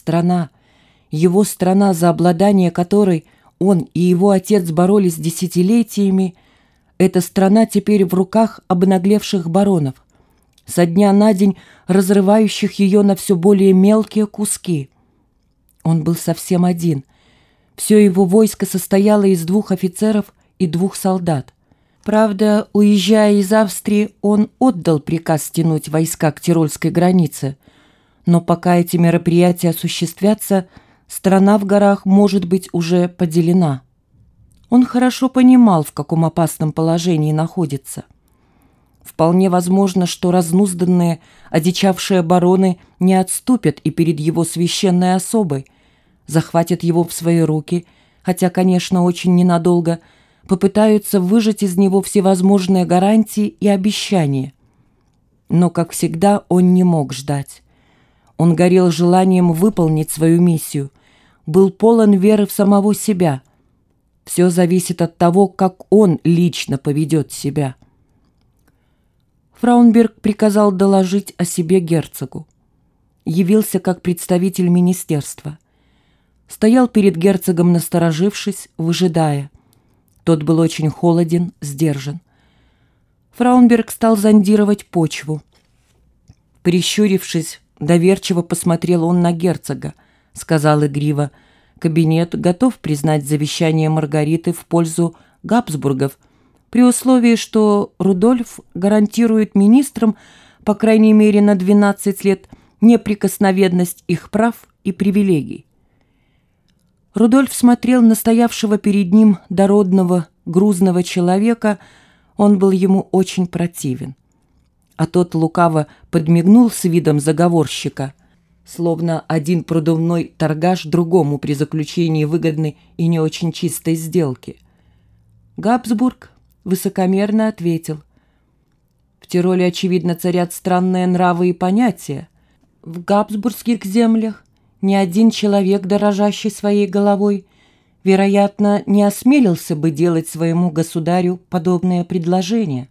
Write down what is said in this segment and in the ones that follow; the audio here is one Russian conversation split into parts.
страна, его страна, за обладание которой он и его отец боролись десятилетиями, эта страна теперь в руках обнаглевших баронов, со дня на день разрывающих ее на все более мелкие куски. Он был совсем один. Все его войско состояло из двух офицеров и двух солдат. Правда, уезжая из Австрии, он отдал приказ стянуть войска к тирольской границе. Но пока эти мероприятия осуществятся, страна в горах может быть уже поделена. Он хорошо понимал, в каком опасном положении находится. Вполне возможно, что разнузданные, одичавшие бароны не отступят и перед его священной особой, захватят его в свои руки, хотя, конечно, очень ненадолго, попытаются выжать из него всевозможные гарантии и обещания. Но, как всегда, он не мог ждать. Он горел желанием выполнить свою миссию, был полон веры в самого себя – все зависит от того, как он лично поведет себя. Фраунберг приказал доложить о себе герцогу. Явился как представитель министерства. Стоял перед герцогом, насторожившись, выжидая. Тот был очень холоден, сдержан. Фраунберг стал зондировать почву. Прищурившись, доверчиво посмотрел он на герцога, сказал игриво — Кабинет готов признать завещание Маргариты в пользу Габсбургов, при условии, что Рудольф гарантирует министрам, по крайней мере на 12 лет, неприкосновенность их прав и привилегий. Рудольф смотрел на стоявшего перед ним дородного, грузного человека, он был ему очень противен. А тот лукаво подмигнул с видом заговорщика – словно один продувной торгаш другому при заключении выгодной и не очень чистой сделки. Габсбург высокомерно ответил. В Тироле, очевидно, царят странные нравы и понятия. В габсбургских землях ни один человек, дорожащий своей головой, вероятно, не осмелился бы делать своему государю подобное предложение.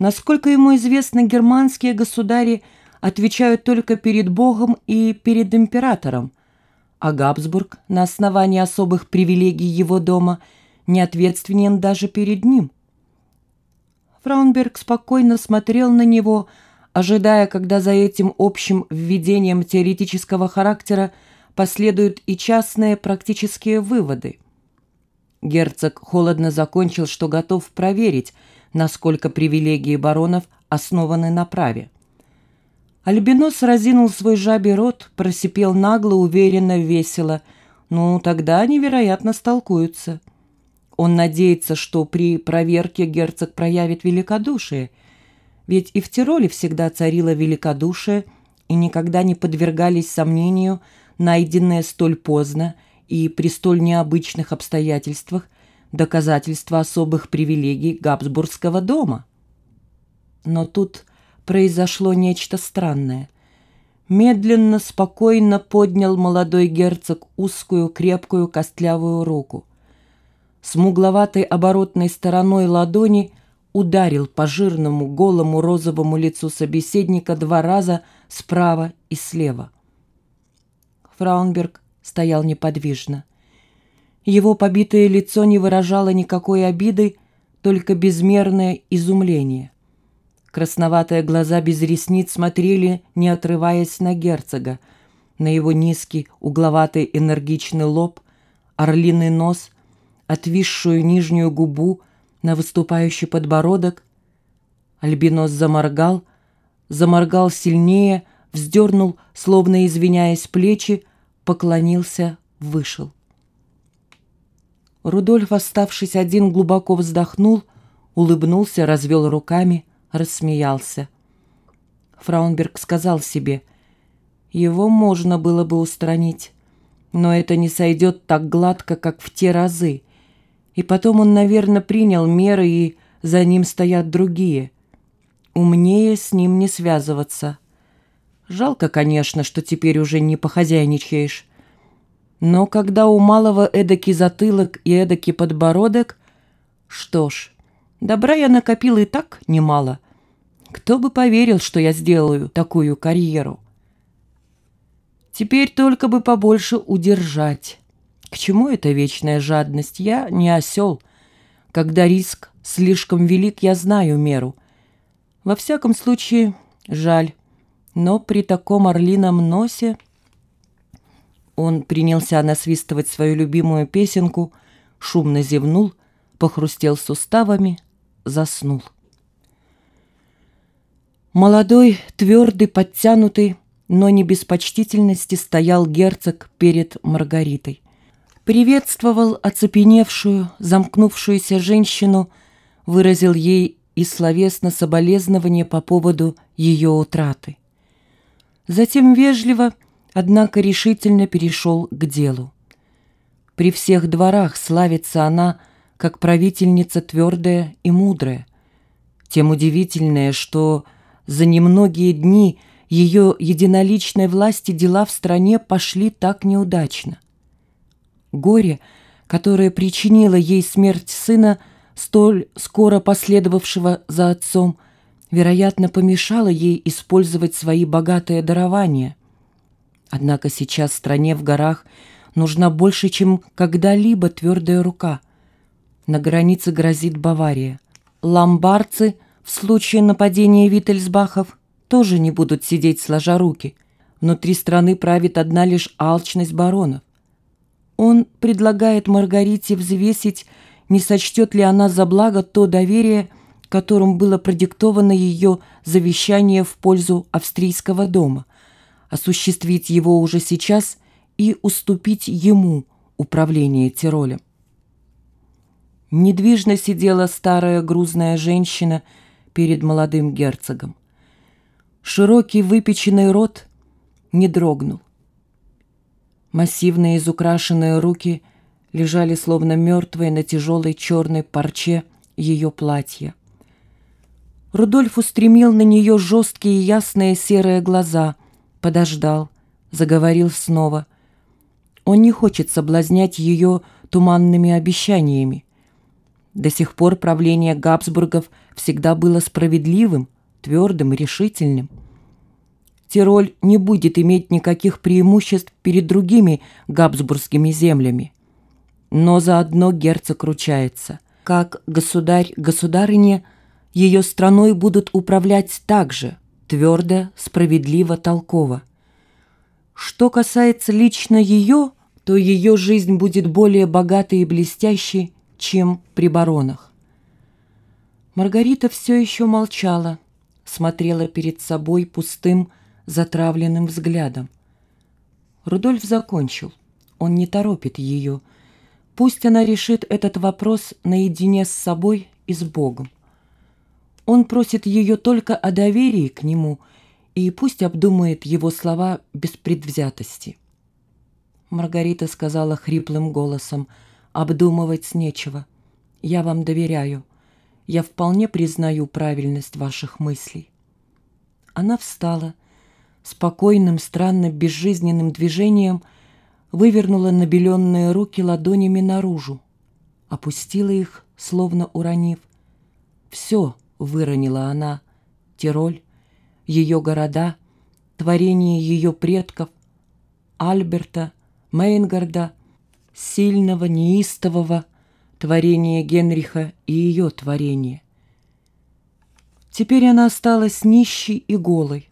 Насколько ему известно, германские государи – отвечают только перед Богом и перед императором, а Габсбург на основании особых привилегий его дома не ответственен даже перед ним. Фраунберг спокойно смотрел на него, ожидая, когда за этим общим введением теоретического характера последуют и частные практические выводы. Герцог холодно закончил, что готов проверить, насколько привилегии баронов основаны на праве. Альбинос разинул свой жабий рот, просипел нагло, уверенно, весело. Ну, тогда они, вероятно, столкуются. Он надеется, что при проверке герцог проявит великодушие. Ведь и в Тироле всегда царило великодушие, и никогда не подвергались сомнению найденные столь поздно и при столь необычных обстоятельствах доказательства особых привилегий Габсбургского дома. Но тут произошло нечто странное. Медленно, спокойно поднял молодой герцог узкую, крепкую, костлявую руку. Смугловатой оборотной стороной ладони ударил по жирному, голому, розовому лицу собеседника два раза справа и слева. Фраунберг стоял неподвижно. Его побитое лицо не выражало никакой обиды, только безмерное изумление. Красноватые глаза без ресниц смотрели, не отрываясь на герцога, на его низкий, угловатый, энергичный лоб, орлиный нос, отвисшую нижнюю губу, на выступающий подбородок. Альбинос заморгал, заморгал сильнее, вздернул, словно извиняясь плечи, поклонился, вышел. Рудольф, оставшись один, глубоко вздохнул, улыбнулся, развел руками — рассмеялся. Фраунберг сказал себе, его можно было бы устранить, но это не сойдет так гладко, как в те разы. И потом он, наверное, принял меры, и за ним стоят другие. Умнее с ним не связываться. Жалко, конечно, что теперь уже не похозяйничаешь. Но когда у малого эдакий затылок и эдакий подбородок... Что ж, Добра я накопил и так немало. Кто бы поверил, что я сделаю такую карьеру? Теперь только бы побольше удержать. К чему эта вечная жадность? Я не осел. Когда риск слишком велик, я знаю меру. Во всяком случае, жаль. Но при таком орлином носе... Он принялся насвистывать свою любимую песенку, шумно зевнул, похрустел суставами, заснул. Молодой, твердый, подтянутый, но не без почтительности стоял герцог перед Маргаритой. Приветствовал оцепеневшую, замкнувшуюся женщину, выразил ей и словесно соболезнование по поводу ее утраты. Затем вежливо, однако решительно перешел к делу. При всех дворах славится она, как правительница твердая и мудрая. Тем удивительное, что за немногие дни – ее единоличной власти дела в стране пошли так неудачно. Горе, которое причинило ей смерть сына, столь скоро последовавшего за отцом, вероятно, помешало ей использовать свои богатые дарования. Однако сейчас стране в горах нужна больше, чем когда-либо твердая рука. На границе грозит Бавария. Ломбарцы в случае нападения Виттельсбахов – тоже не будут сидеть сложа руки. Внутри страны правит одна лишь алчность баронов. Он предлагает Маргарите взвесить, не сочтет ли она за благо то доверие, которым было продиктовано ее завещание в пользу австрийского дома, осуществить его уже сейчас и уступить ему управление Тиролем. Недвижно сидела старая грузная женщина перед молодым герцогом. Широкий выпеченный рот не дрогнул. Массивные изукрашенные руки лежали словно мертвые на тяжелой черной парче ее платья. Рудольф устремил на нее жесткие ясные серые глаза, подождал, заговорил снова. Он не хочет соблазнять ее туманными обещаниями. До сих пор правление Габсбургов всегда было справедливым, твердым и решительным. Тироль не будет иметь никаких преимуществ перед другими габсбургскими землями. Но заодно герцог ручается. Как государь-государыне, ее страной будут управлять так же, твердо, справедливо, толково. Что касается лично ее, то ее жизнь будет более богатой и блестящей, чем при баронах. Маргарита все еще молчала, смотрела перед собой пустым, затравленным взглядом. Рудольф закончил. Он не торопит ее. Пусть она решит этот вопрос наедине с собой и с Богом. Он просит ее только о доверии к нему, и пусть обдумает его слова без предвзятости. Маргарита сказала хриплым голосом, «Обдумывать нечего. Я вам доверяю я вполне признаю правильность ваших мыслей». Она встала, спокойным, странно безжизненным движением вывернула набеленные руки ладонями наружу, опустила их, словно уронив. Все выронила она, Тироль, ее города, творение ее предков, Альберта, Мейнгарда, сильного, неистового, творение Генриха и ее творение. Теперь она осталась нищей и голой.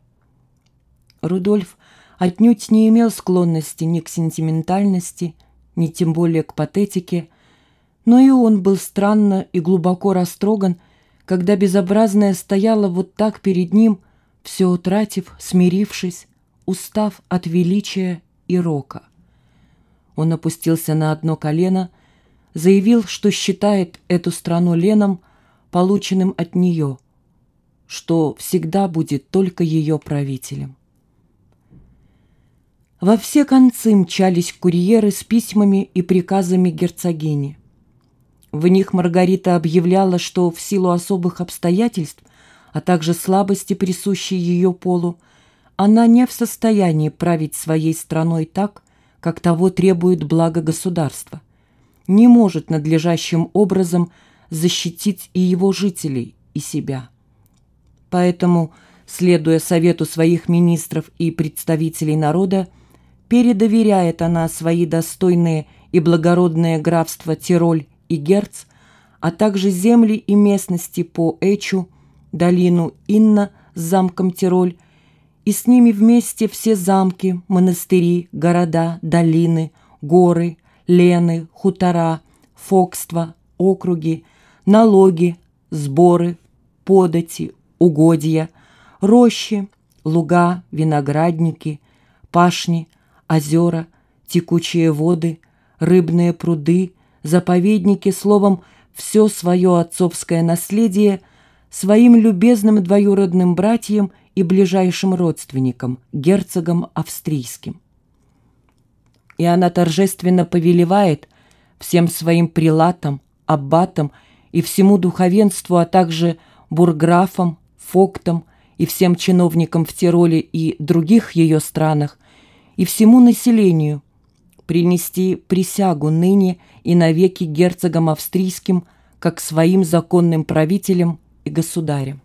Рудольф отнюдь не имел склонности ни к сентиментальности, ни тем более к патетике, но и он был странно и глубоко растроган, когда безобразная стояла вот так перед ним, все утратив, смирившись, устав от величия и рока. Он опустился на одно колено заявил, что считает эту страну леном, полученным от нее, что всегда будет только ее правителем. Во все концы мчались курьеры с письмами и приказами герцогини. В них Маргарита объявляла, что в силу особых обстоятельств, а также слабости, присущей ее полу, она не в состоянии править своей страной так, как того требует благо государства не может надлежащим образом защитить и его жителей, и себя. Поэтому, следуя совету своих министров и представителей народа, передоверяет она свои достойные и благородные графства Тироль и Герц, а также земли и местности по Эчу, долину Инна с замком Тироль, и с ними вместе все замки, монастыри, города, долины, горы, лены, хутора, фокства, округи, налоги, сборы, подати, угодья, рощи, луга, виноградники, пашни, озера, текучие воды, рыбные пруды, заповедники, словом, все свое отцовское наследие своим любезным двоюродным братьям и ближайшим родственникам, герцогам австрийским. И она торжественно повелевает всем своим прилатам, аббатам и всему духовенству, а также бурграфам, фоктам и всем чиновникам в Тироле и других ее странах, и всему населению принести присягу ныне и навеки герцогам австрийским, как своим законным правителям и государям.